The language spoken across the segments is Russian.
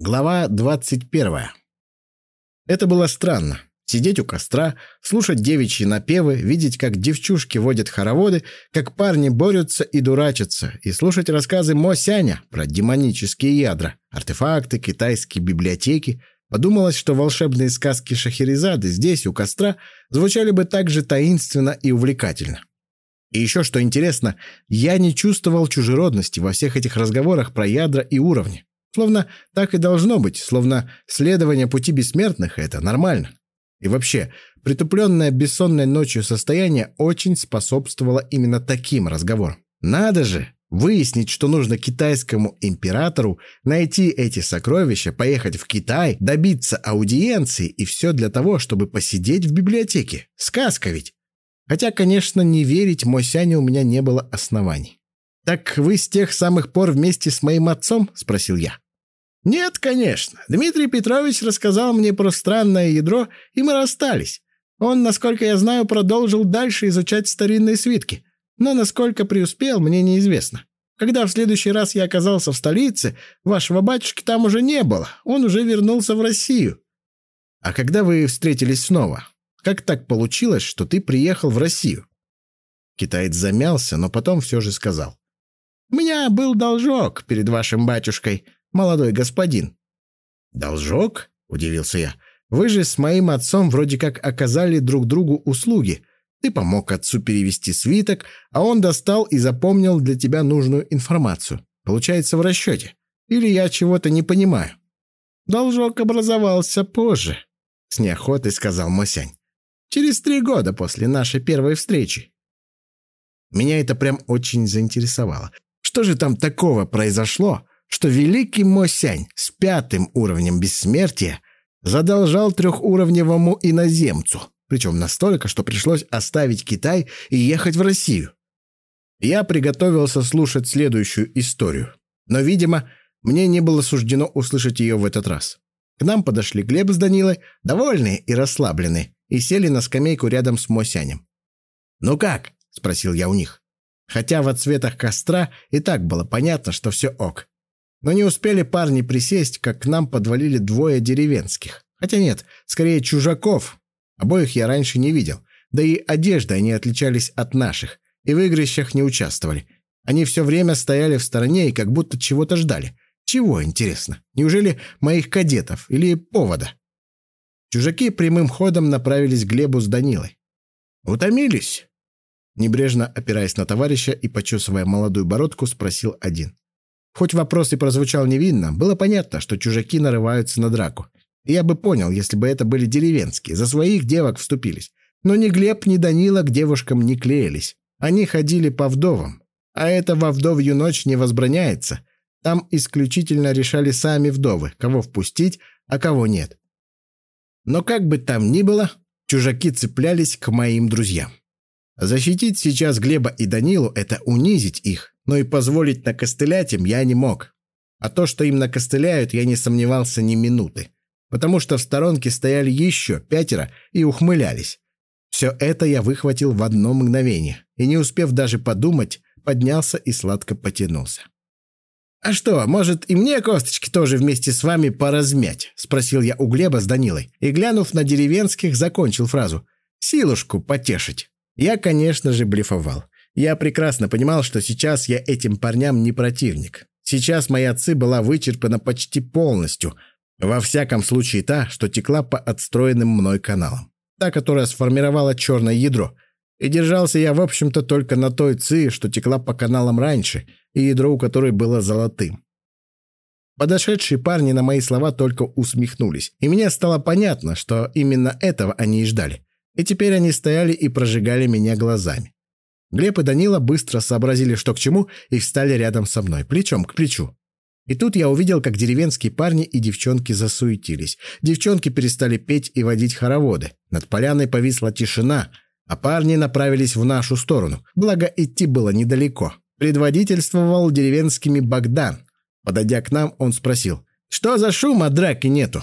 Глава 21. Это было странно. Сидеть у костра, слушать девичьи напевы, видеть, как девчушки водят хороводы, как парни борются и дурачатся, и слушать рассказы Мо Сяня про демонические ядра, артефакты, китайские библиотеки. Подумалось, что волшебные сказки Шахерезады здесь, у костра, звучали бы так же таинственно и увлекательно. И еще, что интересно, я не чувствовал чужеродности во всех этих разговорах про ядра и уровни. Словно так и должно быть, словно следование пути бессмертных — это нормально. И вообще, притупленное бессонной ночью состояние очень способствовало именно таким разговорам. Надо же выяснить, что нужно китайскому императору, найти эти сокровища, поехать в Китай, добиться аудиенции и все для того, чтобы посидеть в библиотеке. Сказка ведь. Хотя, конечно, не верить Мосяне у меня не было оснований. «Так вы с тех самых пор вместе с моим отцом?» — спросил я. «Нет, конечно. Дмитрий Петрович рассказал мне про странное ядро, и мы расстались. Он, насколько я знаю, продолжил дальше изучать старинные свитки. Но насколько преуспел, мне неизвестно. Когда в следующий раз я оказался в столице, вашего батюшки там уже не было. Он уже вернулся в Россию». «А когда вы встретились снова? Как так получилось, что ты приехал в Россию?» Китаец замялся, но потом все же сказал. У меня был должок перед вашим батюшкой, молодой господин». «Должок?» — удивился я. «Вы же с моим отцом вроде как оказали друг другу услуги. Ты помог отцу перевести свиток, а он достал и запомнил для тебя нужную информацию. Получается в расчете. Или я чего-то не понимаю?» «Должок образовался позже», — с неохотой сказал Мосянь. «Через три года после нашей первой встречи». Меня это прям очень заинтересовало. Что же там такого произошло, что великий Мосянь с пятым уровнем бессмертия задолжал трехуровневому иноземцу, причем настолько, что пришлось оставить Китай и ехать в Россию? Я приготовился слушать следующую историю, но, видимо, мне не было суждено услышать ее в этот раз. К нам подошли Глеб с Данилой, довольные и расслабленные, и сели на скамейку рядом с Мосянем. «Ну как?» — спросил я у них хотя в отсветах костра и так было понятно, что все ок. Но не успели парни присесть, как к нам подвалили двое деревенских. Хотя нет, скорее чужаков. Обоих я раньше не видел. Да и одеждой они отличались от наших. И в игрищах не участвовали. Они все время стояли в стороне и как будто чего-то ждали. Чего, интересно? Неужели моих кадетов или повода? Чужаки прямым ходом направились к Глебу с Данилой. «Утомились?» Небрежно опираясь на товарища и почесывая молодую бородку, спросил один. Хоть вопрос и прозвучал невинно, было понятно, что чужаки нарываются на драку. Я бы понял, если бы это были деревенские, за своих девок вступились. Но ни Глеб, ни Данила к девушкам не клеились. Они ходили по вдовам. А это во вдовью ночь не возбраняется. Там исключительно решали сами вдовы, кого впустить, а кого нет. Но как бы там ни было, чужаки цеплялись к моим друзьям. Защитить сейчас Глеба и Данилу – это унизить их, но и позволить накостылять им я не мог. А то, что им накостыляют, я не сомневался ни минуты. Потому что в сторонке стояли еще пятеро и ухмылялись. Все это я выхватил в одно мгновение, и не успев даже подумать, поднялся и сладко потянулся. «А что, может, и мне косточки тоже вместе с вами поразмять?» – спросил я у Глеба с Данилой, и, глянув на деревенских, закончил фразу «силушку потешить». Я, конечно же, блефовал. Я прекрасно понимал, что сейчас я этим парням не противник. Сейчас моя ци была вычерпана почти полностью. Во всяком случае та, что текла по отстроенным мной каналам. Та, которая сформировала черное ядро. И держался я, в общем-то, только на той ци, что текла по каналам раньше, и ядро у которой было золотым. Подошедшие парни на мои слова только усмехнулись, и мне стало понятно, что именно этого они и ждали и теперь они стояли и прожигали меня глазами. Глеб и Данила быстро сообразили, что к чему, и встали рядом со мной, плечом к плечу. И тут я увидел, как деревенские парни и девчонки засуетились. Девчонки перестали петь и водить хороводы. Над поляной повисла тишина, а парни направились в нашу сторону. Благо, идти было недалеко. Предводительствовал деревенскими Богдан. Подойдя к нам, он спросил, «Что за шум, а драки нету?»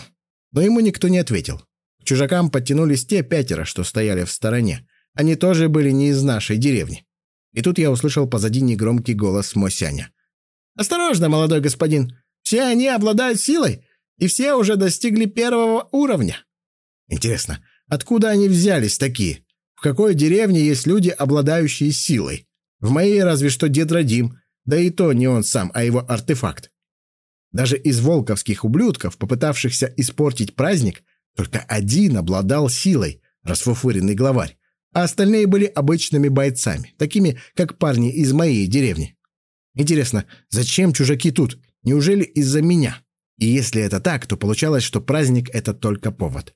Но ему никто не ответил чужакам подтянулись те пятеро, что стояли в стороне. Они тоже были не из нашей деревни. И тут я услышал позади негромкий голос Мосяня. «Осторожно, молодой господин! Все они обладают силой! И все уже достигли первого уровня. Интересно, откуда они взялись такие? В какой деревне есть люди, обладающие силой? В моей разве что дед Радим, да и то не он сам, а его артефакт. Даже из волковских ублюдков, попытавшихся испортить праздник, только один обладал силой, расфуфыренный главарь, а остальные были обычными бойцами, такими, как парни из моей деревни. Интересно, зачем чужаки тут? Неужели из-за меня? И если это так, то получалось, что праздник — это только повод.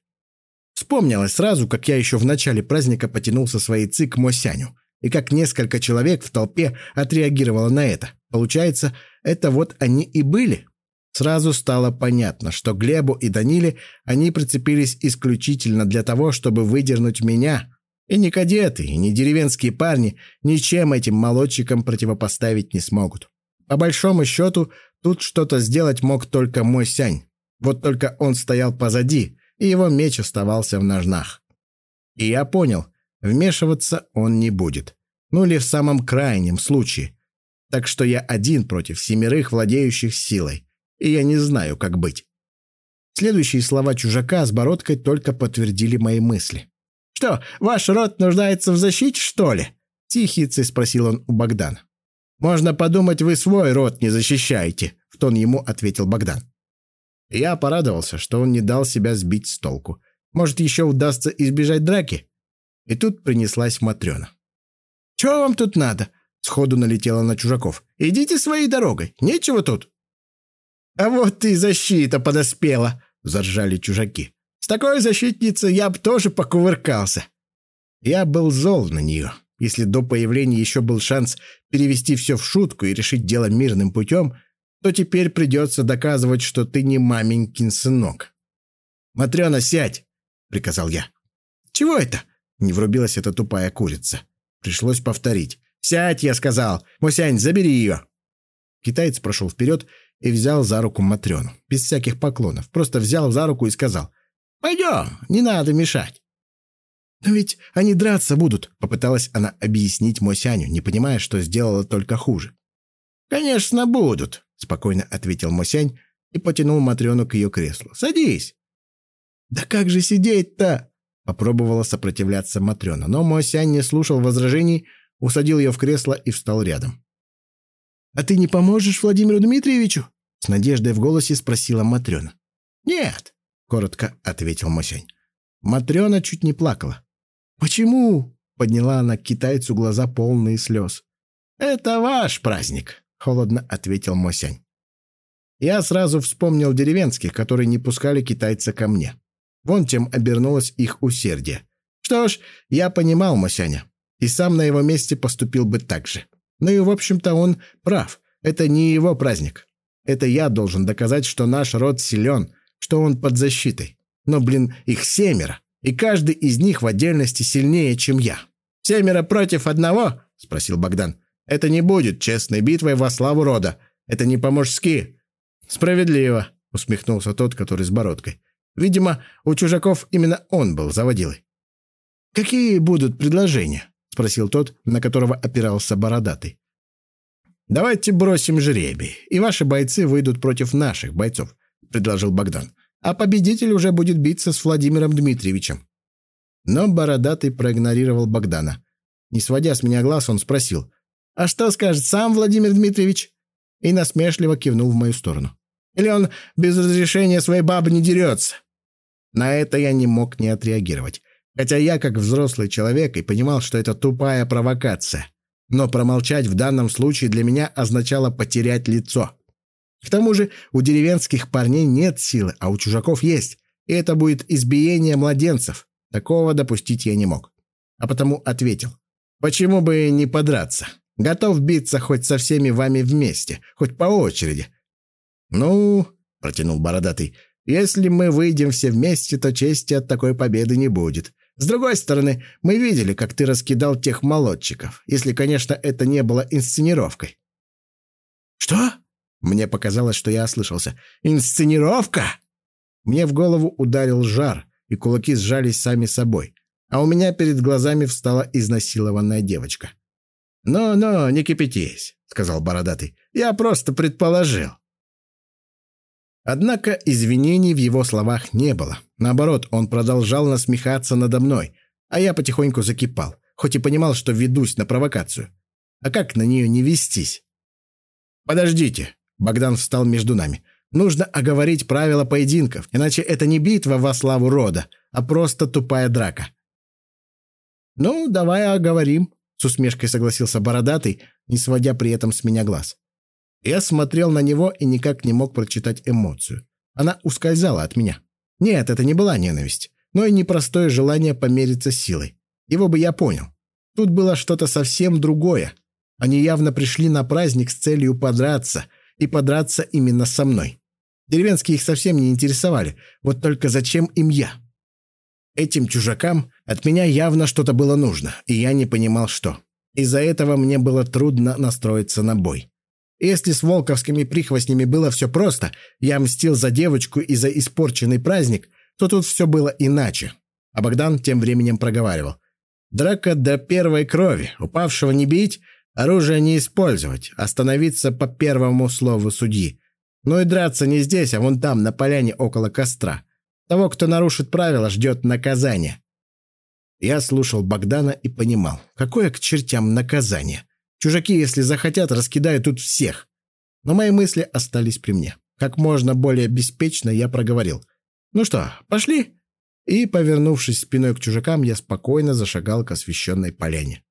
Вспомнилось сразу, как я еще в начале праздника потянулся своей ци к Мосяню, и как несколько человек в толпе отреагировало на это. Получается, это вот они и были. Сразу стало понятно, что Глебу и Даниле они прицепились исключительно для того, чтобы выдернуть меня. И ни кадеты, и ни деревенские парни ничем этим молодчикам противопоставить не смогут. По большому счету, тут что-то сделать мог только мой Сянь. Вот только он стоял позади, и его меч оставался в ножнах. И я понял, вмешиваться он не будет. Ну или в самом крайнем случае. Так что я один против семерых владеющих силой и я не знаю, как быть. Следующие слова чужака с бородкой только подтвердили мои мысли. «Что, ваш род нуждается в защите, что ли?» — тихицей спросил он у Богдана. «Можно подумать, вы свой род не защищаете», — в тон ему ответил Богдан. Я порадовался, что он не дал себя сбить с толку. Может, еще удастся избежать драки? И тут принеслась Матрена. «Чего вам тут надо?» — сходу налетела на чужаков. «Идите своей дорогой, нечего тут». «А вот и защита подоспела!» — заржали чужаки. «С такой защитницей я б тоже покувыркался!» Я был зол на нее. Если до появления еще был шанс перевести все в шутку и решить дело мирным путем, то теперь придется доказывать, что ты не маменькин сынок. «Матрена, сядь!» — приказал я. «Чего это?» — не врубилась эта тупая курица. Пришлось повторить. «Сядь!» — я сказал. «Мусянь, забери ее!» Китаец прошел вперед и взял за руку Матрёну, без всяких поклонов. Просто взял за руку и сказал, «Пойдем, не надо мешать». «Но ведь они драться будут», — попыталась она объяснить Мосяню, не понимая, что сделала только хуже. «Конечно, будут», — спокойно ответил Мосянь и потянул Матрёну к ее креслу. «Садись». «Да как же сидеть-то?» — попробовала сопротивляться Матрёна, но Мосянь не слушал возражений, усадил ее в кресло и встал рядом. «А ты не поможешь Владимиру Дмитриевичу?» С надеждой в голосе спросила Матрена. «Нет», — коротко ответил Мосень. Матрена чуть не плакала. «Почему?» — подняла она к китайцу глаза полные слез. «Это ваш праздник», — холодно ответил Мосень. Я сразу вспомнил деревенских, которые не пускали китайца ко мне. Вон тем обернулось их усердие. Что ж, я понимал Мосяня, и сам на его месте поступил бы так же. Ну и, в общем-то, он прав. Это не его праздник. Это я должен доказать, что наш род силен, что он под защитой. Но, блин, их семеро, и каждый из них в отдельности сильнее, чем я. «Семеро против одного?» — спросил Богдан. «Это не будет честной битвой во славу рода. Это не по-мужски». «Справедливо», — усмехнулся тот, который с бородкой. Видимо, у чужаков именно он был заводилой. «Какие будут предложения?» — спросил тот, на которого опирался бородатый. «Давайте бросим жребий, и ваши бойцы выйдут против наших бойцов», — предложил Богдан. «А победитель уже будет биться с Владимиром Дмитриевичем». Но бородатый проигнорировал Богдана. Не сводя с меня глаз, он спросил, «А что скажет сам Владимир Дмитриевич?» И насмешливо кивнул в мою сторону. «Или он без разрешения своей бабы не дерется?» На это я не мог не отреагировать. Хотя я, как взрослый человек, и понимал, что это тупая провокация. Но промолчать в данном случае для меня означало потерять лицо. К тому же у деревенских парней нет силы, а у чужаков есть. И это будет избиение младенцев. Такого допустить я не мог. А потому ответил. Почему бы не подраться? Готов биться хоть со всеми вами вместе, хоть по очереди. Ну, протянул бородатый, если мы выйдем все вместе, то чести от такой победы не будет. С другой стороны, мы видели, как ты раскидал тех молодчиков, если, конечно, это не было инсценировкой». «Что?» Мне показалось, что я ослышался. «Инсценировка?» Мне в голову ударил жар, и кулаки сжались сами собой, а у меня перед глазами встала изнасилованная девочка. «Ну-ну, не кипятись», — сказал бородатый. «Я просто предположил». Однако извинений в его словах не было. Наоборот, он продолжал насмехаться надо мной, а я потихоньку закипал, хоть и понимал, что ведусь на провокацию. А как на нее не вестись? «Подождите», — Богдан встал между нами. «Нужно оговорить правила поединков, иначе это не битва во славу рода, а просто тупая драка». «Ну, давай оговорим», — с усмешкой согласился Бородатый, не сводя при этом с меня глаз. Я смотрел на него и никак не мог прочитать эмоцию. Она ускользала от меня. Нет, это не была ненависть, но и непростое желание помериться силой. Его бы я понял. Тут было что-то совсем другое. Они явно пришли на праздник с целью подраться, и подраться именно со мной. Деревенские их совсем не интересовали, вот только зачем им я? Этим чужакам от меня явно что-то было нужно, и я не понимал, что. Из-за этого мне было трудно настроиться на бой. Если с волковскими прихвостнями было все просто, я мстил за девочку и за испорченный праздник, то тут все было иначе. А Богдан тем временем проговаривал. Драка до первой крови, упавшего не бить, оружие не использовать, остановиться по первому слову судьи. Ну и драться не здесь, а вон там, на поляне около костра. Того, кто нарушит правила, ждет наказание. Я слушал Богдана и понимал, какое к чертям наказание. Чужаки, если захотят, раскидают тут всех. Но мои мысли остались при мне. Как можно более беспечно я проговорил. «Ну что, пошли?» И, повернувшись спиной к чужакам, я спокойно зашагал к освещенной поляне.